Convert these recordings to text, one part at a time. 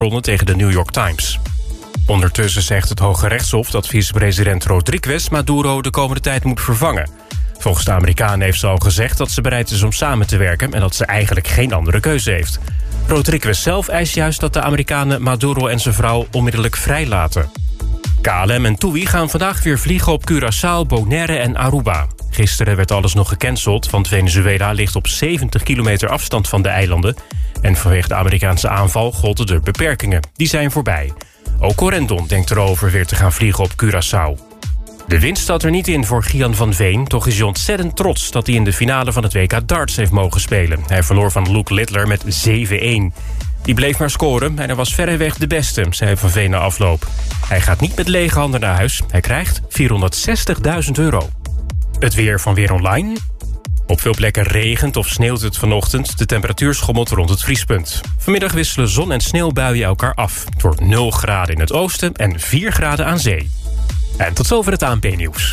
tegen de New York Times. Ondertussen zegt het Hoge Rechtshof dat vicepresident Rodriguez Maduro de komende tijd moet vervangen. Volgens de Amerikanen heeft ze al gezegd dat ze bereid is om samen te werken... en dat ze eigenlijk geen andere keuze heeft. Rodriguez zelf eist juist dat de Amerikanen Maduro en zijn vrouw onmiddellijk vrijlaten. KLM en TUI gaan vandaag weer vliegen op Curaçao, Bonaire en Aruba. Gisteren werd alles nog gecanceld, want Venezuela ligt op 70 kilometer afstand van de eilanden. En vanwege de Amerikaanse aanval golden de beperkingen. Die zijn voorbij. Ook Corendon denkt erover weer te gaan vliegen op Curaçao. De winst staat er niet in voor Gian van Veen. Toch is hij ontzettend trots dat hij in de finale van het WK darts heeft mogen spelen. Hij verloor van Luke Littler met 7-1. Die bleef maar scoren en hij was verreweg de beste, zei Van Veen na afloop. Hij gaat niet met lege handen naar huis. Hij krijgt 460.000 euro. Het weer van Weer Online. Op veel plekken regent of sneeuwt het vanochtend. De temperatuur schommelt rond het vriespunt. Vanmiddag wisselen zon- en sneeuwbuien elkaar af. Het wordt 0 graden in het oosten en 4 graden aan zee. En tot zover het ANP-nieuws.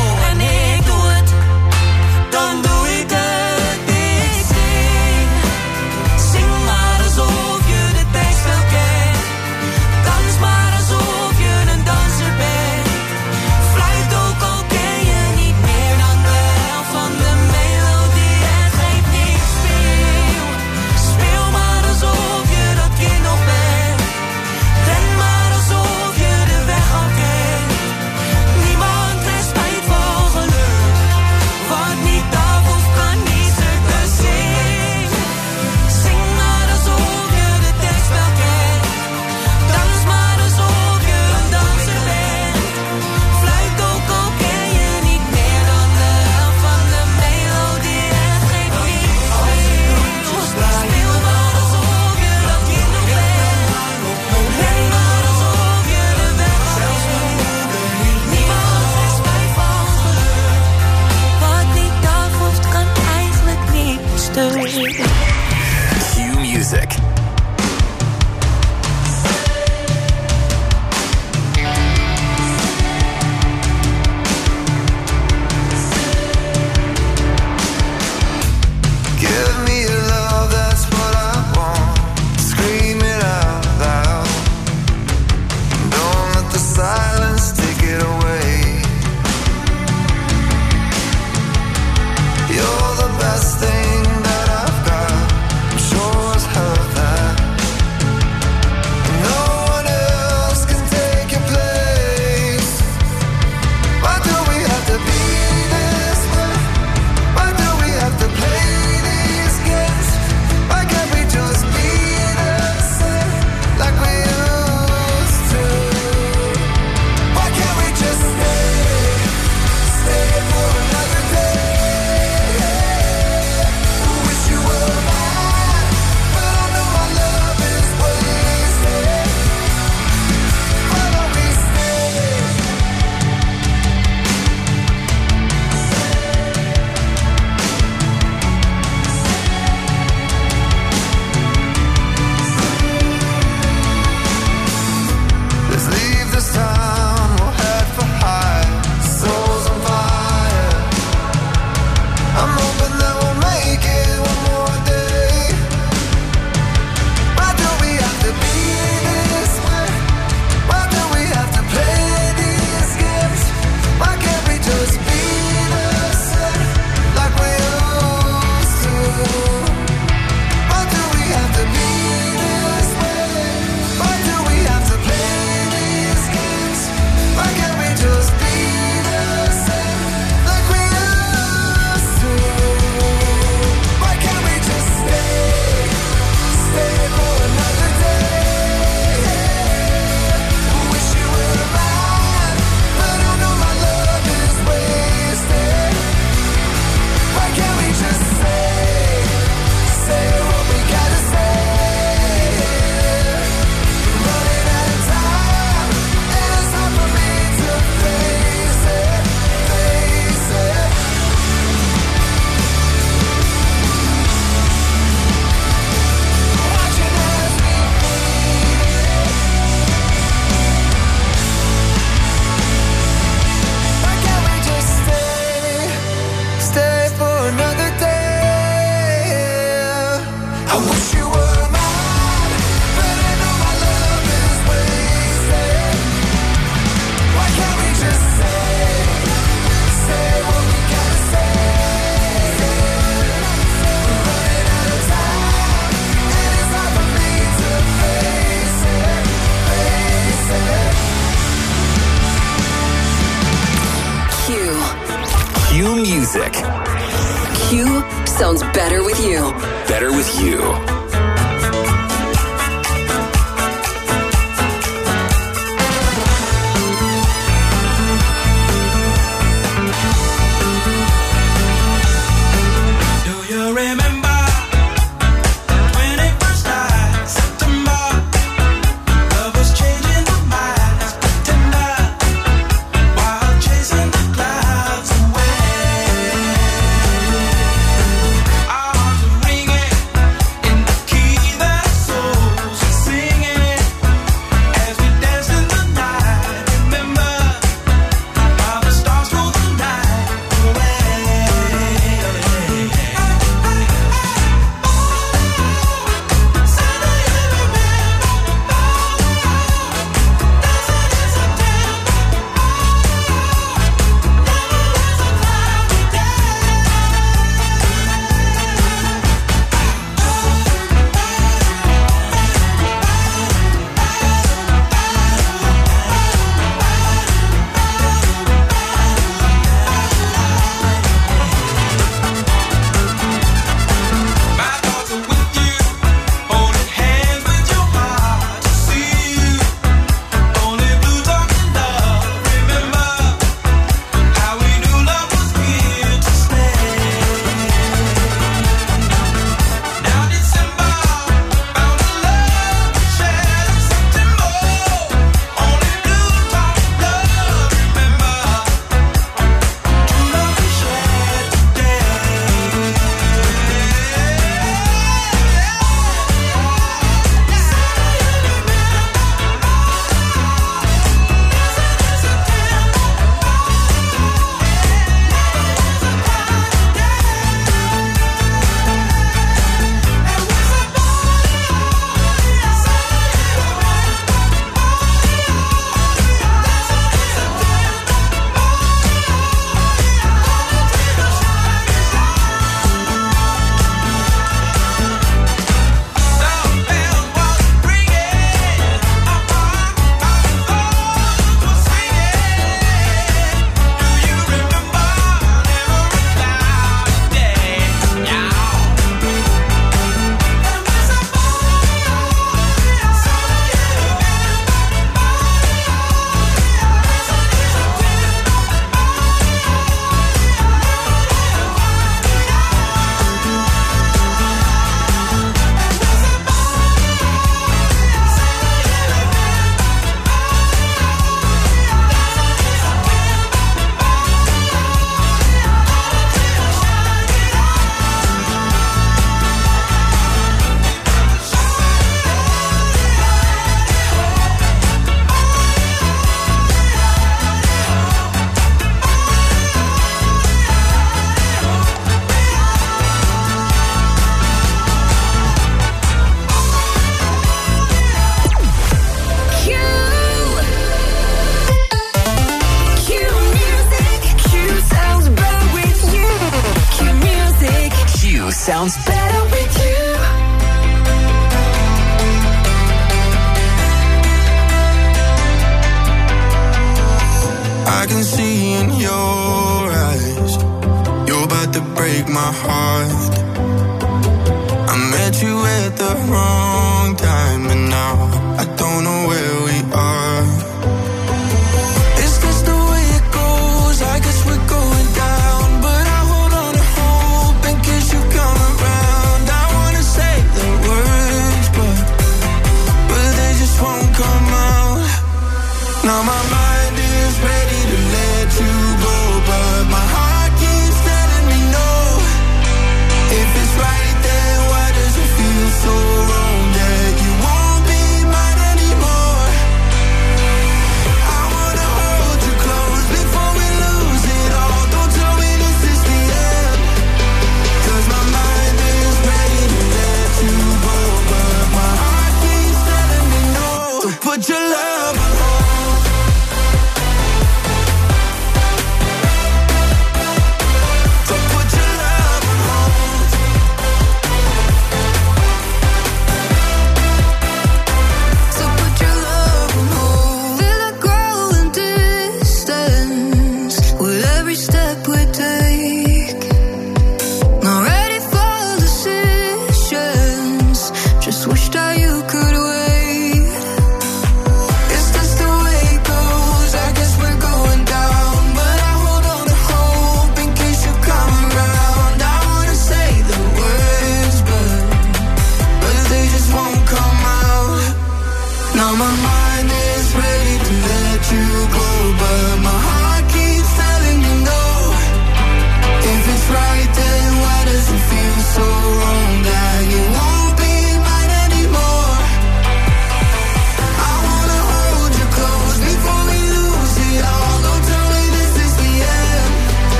Thank you.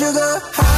Sugar high,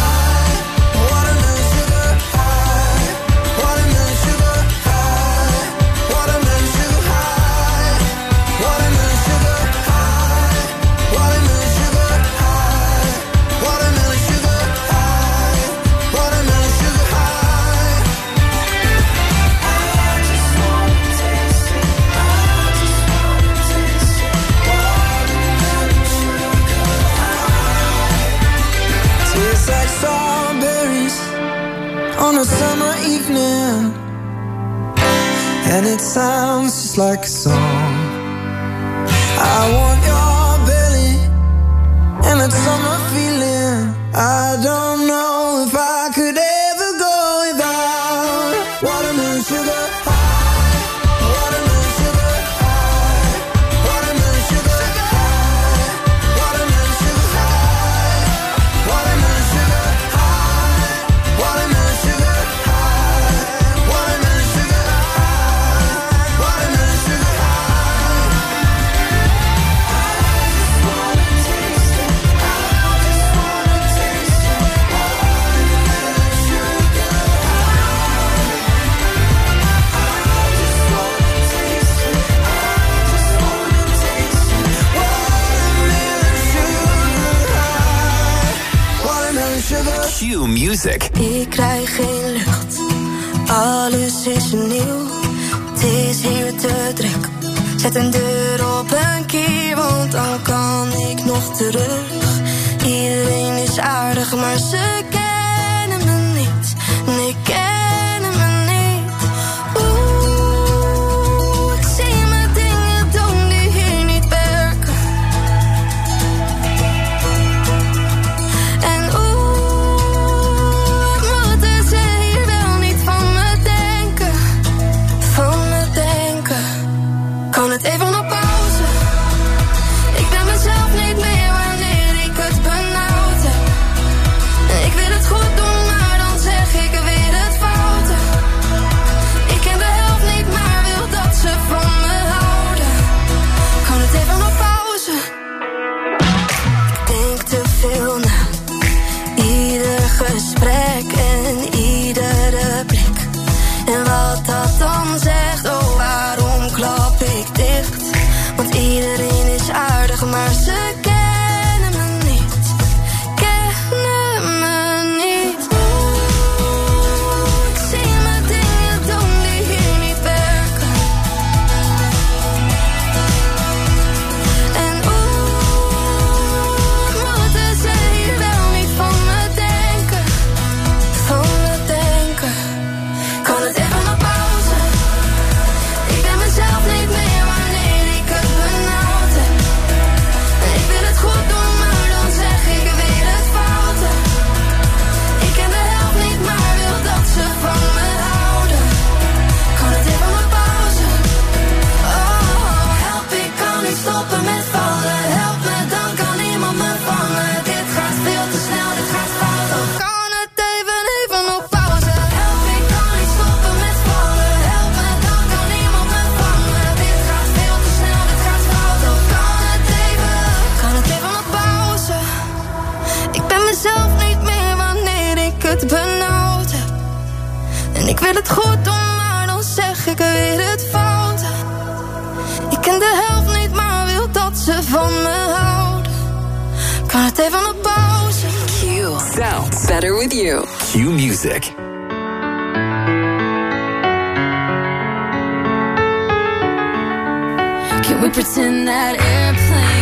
het benauwd heb. En ik wil het goed doen, maar dan zeg ik weer het fout. Ik ken de helft niet, maar wil dat ze van me houden. Kan het even op pauze? Q sounds better with you. Q Music. Can we pretend that airplanes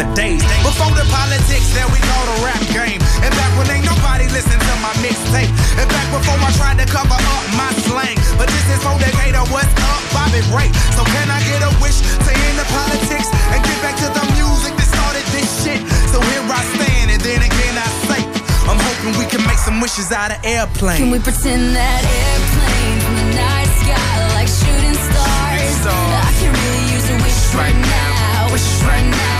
the days before the politics that we call the rap game, and back when ain't nobody listen to my mixtape, and back before I tried to cover up my slang. But this is for Decatur, what's up, Bobby Ray? So can I get a wish to end the politics and get back to the music that started this shit? So here I stand, and then again I say, I'm hoping we can make some wishes out of airplanes. Can we pretend that airplanes in the night sky are like shooting stars? stars. I can really use a wish right now, wish right now,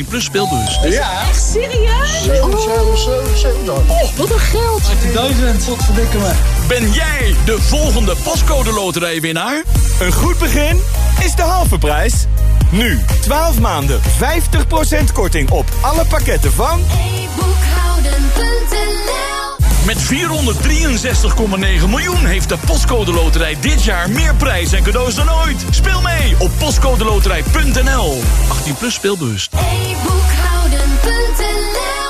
18 plus speelbus. Serieus? Oh, wat een geld. 18.000. Wat verdikken me. Ben jij de volgende pascode loterijwinnaar? Een goed begin is de halve prijs. Nu, 12 maanden, 50% korting op alle pakketten van... Met 463,9 miljoen heeft de Postcode Loterij dit jaar meer prijs en cadeaus dan ooit. Speel mee op postcodeloterij.nl. 18 plus speelbewust.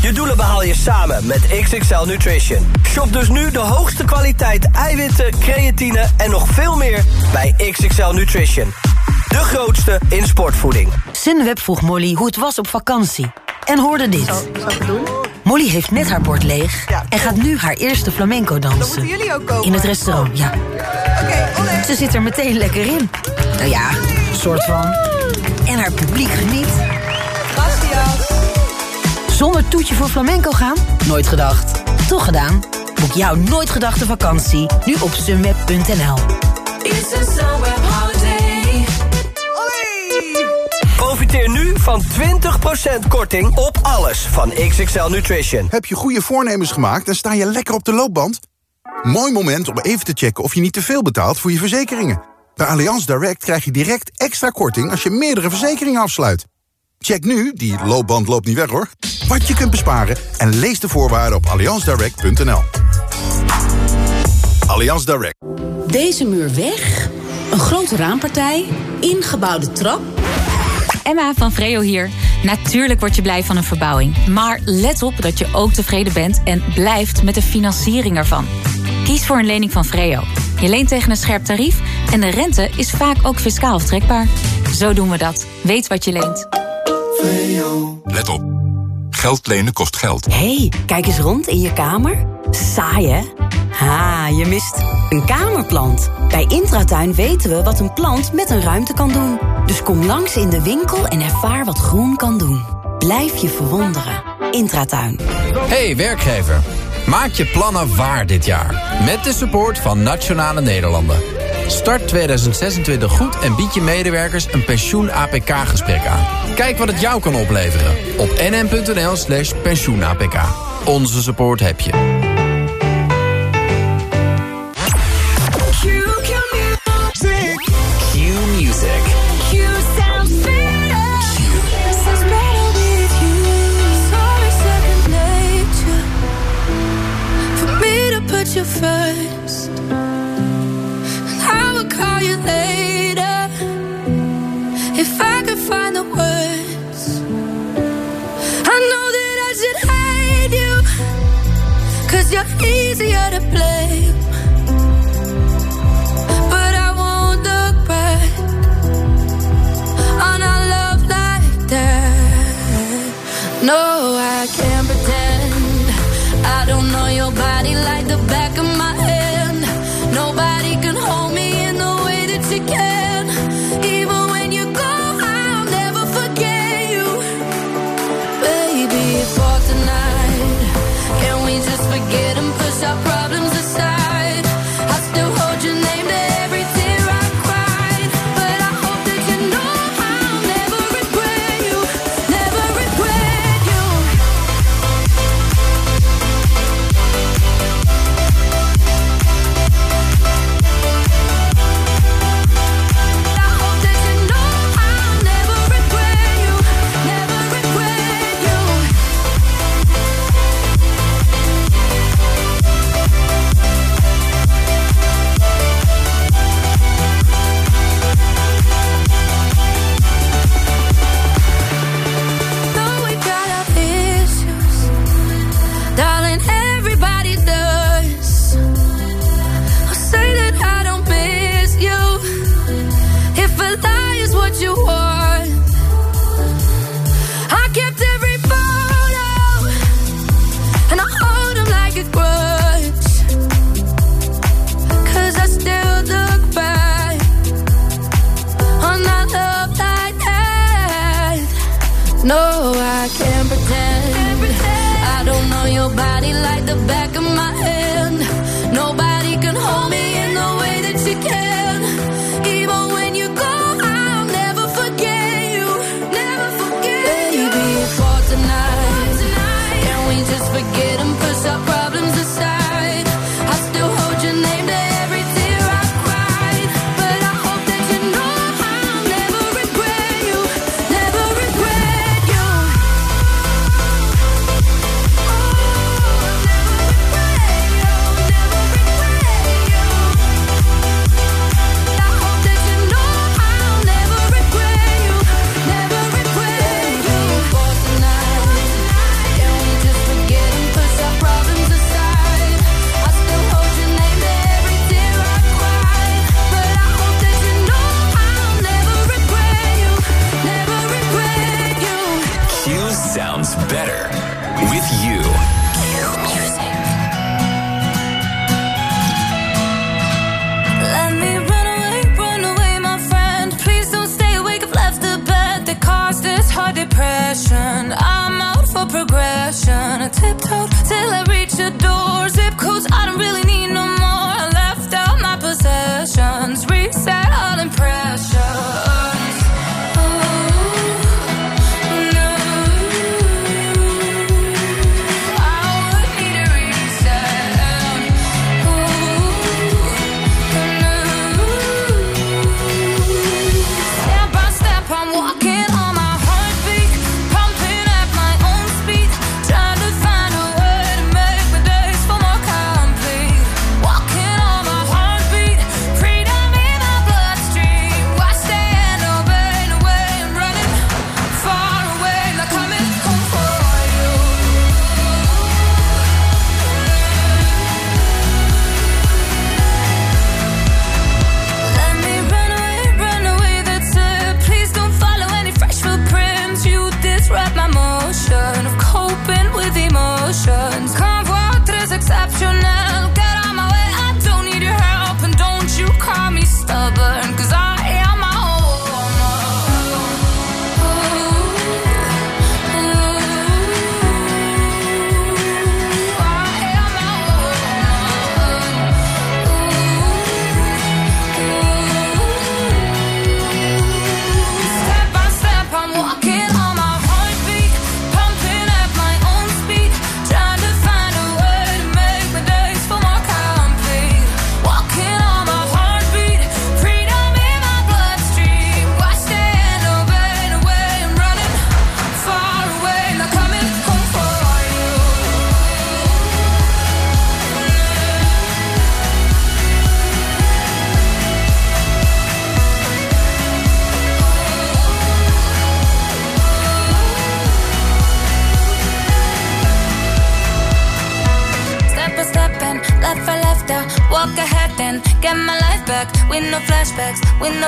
Je doelen behaal je samen met XXL Nutrition. Shop dus nu de hoogste kwaliteit eiwitten, creatine en nog veel meer bij XXL Nutrition. De grootste in sportvoeding. Sunweb vroeg Molly hoe het was op vakantie. En hoorde dit. Molly heeft net haar bord leeg en gaat nu haar eerste flamenco dansen. moeten jullie ook komen. In het restaurant, ja. Ze zit er meteen lekker in. Nou ja, soort van. En haar publiek geniet. Zonder toetje voor flamenco gaan? Nooit gedacht. Toch gedaan? Boek jouw nooit gedachte vakantie nu op sunweb.nl. Profiteer nu van 20% korting op alles van XXL Nutrition. Heb je goede voornemens gemaakt en sta je lekker op de loopband? Mooi moment om even te checken of je niet te veel betaalt voor je verzekeringen. Bij Allianz Direct krijg je direct extra korting als je meerdere verzekeringen afsluit. Check nu, die loopband loopt niet weg hoor, wat je kunt besparen... en lees de voorwaarden op allianzdirect.nl. Allianz Direct. Deze muur weg, een grote raampartij, ingebouwde trap... Emma van Vreo hier. Natuurlijk word je blij van een verbouwing. Maar let op dat je ook tevreden bent en blijft met de financiering ervan. Kies voor een lening van Vreo. Je leent tegen een scherp tarief en de rente is vaak ook fiscaal aftrekbaar. Zo doen we dat. Weet wat je leent. Let op. Geld lenen kost geld. hey, kijk eens rond in je kamer. Saai, hè? Ha, je mist een kamerplant. Bij Intratuin weten we wat een plant met een ruimte kan doen. Dus kom langs in de winkel en ervaar wat groen kan doen. Blijf je verwonderen. Intratuin. Hey werkgever, maak je plannen waar dit jaar. Met de support van Nationale Nederlanden. Start 2026 goed en bied je medewerkers een pensioen-APK-gesprek aan. Kijk wat het jou kan opleveren op nm.nl slash pensioen-APK. Onze support heb je. Q Music. Put first, you're easier to blame. with you. When the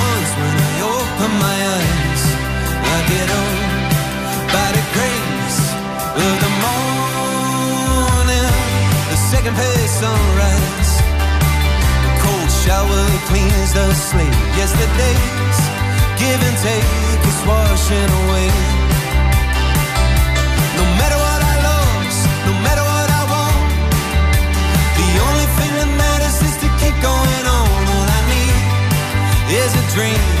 I my eyes. I get on by the grace of the morning, the second page sunrise. The cold shower cleans the slate. Yesterday's give and take is washing away. No matter what I lost, no matter what I want, the only thing that matters is to keep going on. All I need is a dream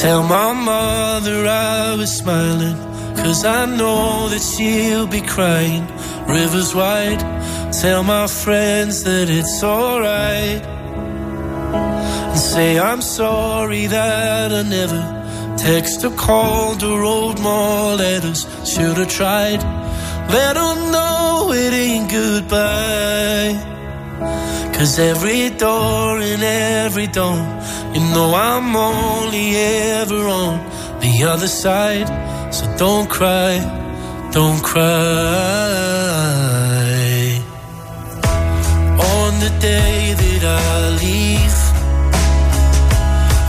Tell my mother I was smiling, cause I know that she'll be crying. Rivers wide, tell my friends that it's alright. And say I'm sorry that I never text or called or wrote more letters. Should've tried, let her know it ain't goodbye. Cause every door and every door, you know I'm only ever on the other side. So don't cry, don't cry. On the day that I leave,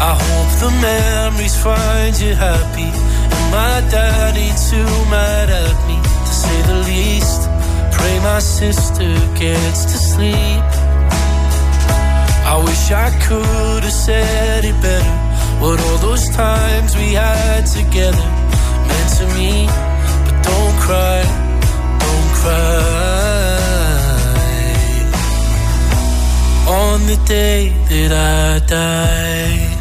I hope the memories find you happy. And my daddy too mad at me, to say the least. Pray my sister gets to sleep. I wish I could have said it better. What all those times we had together meant to me. But don't cry, don't cry. On the day that I died.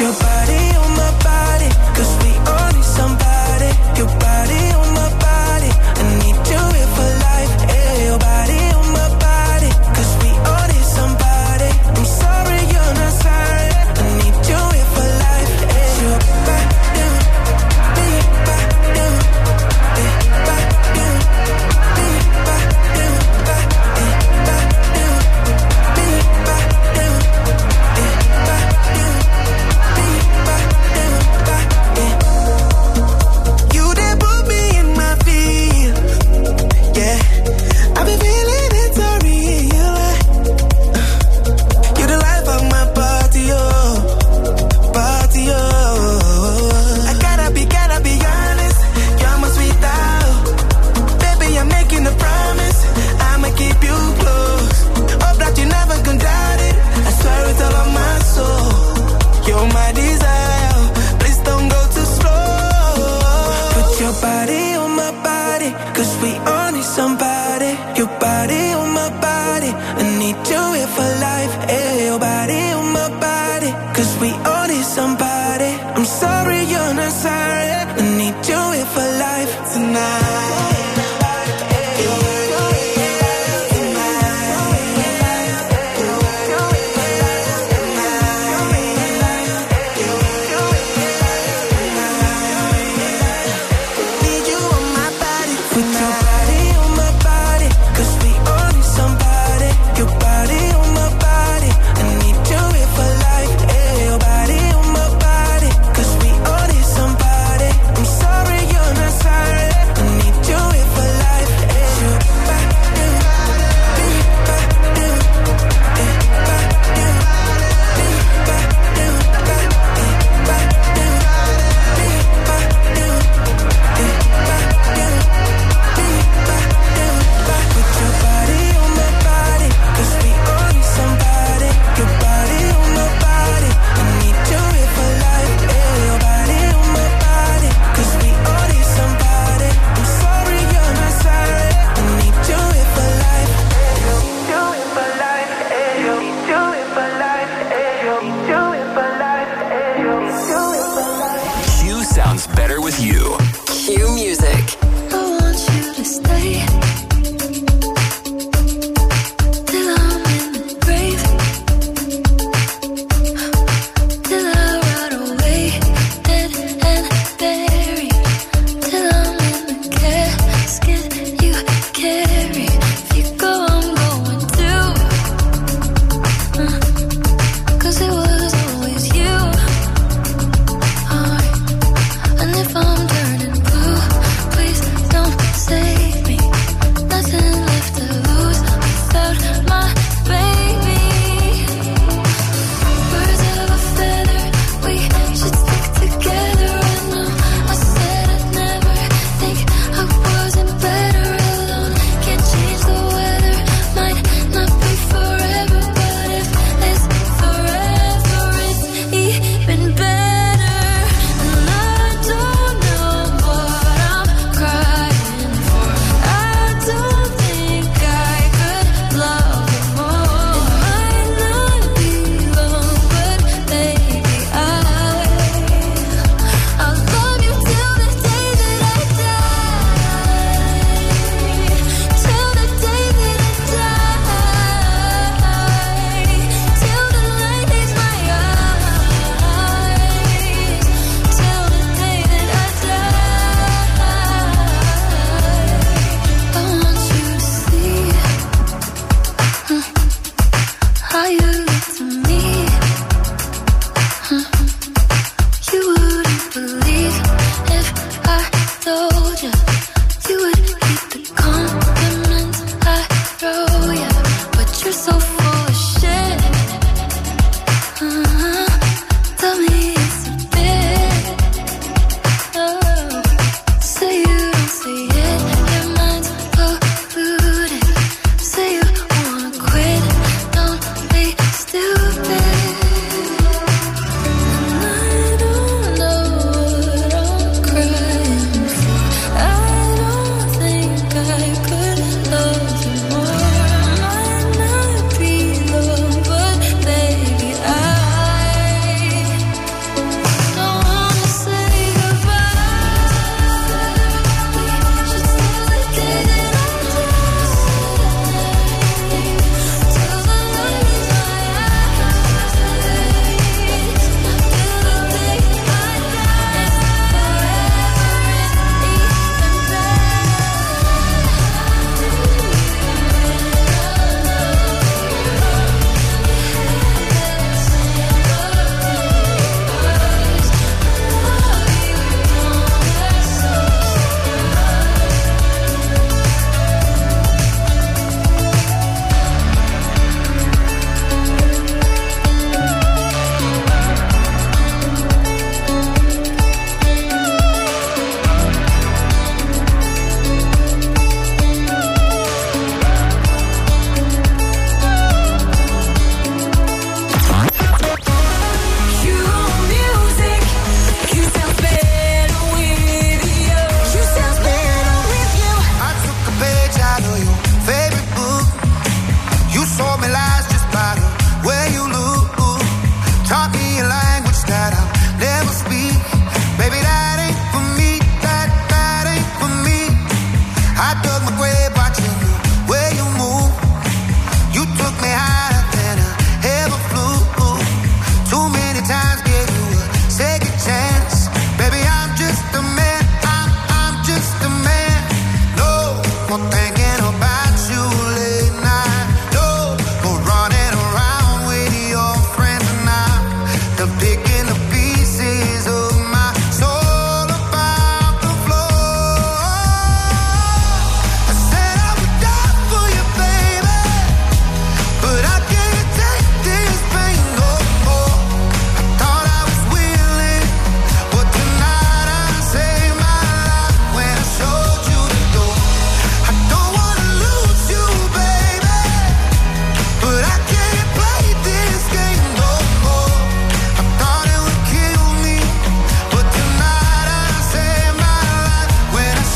Your body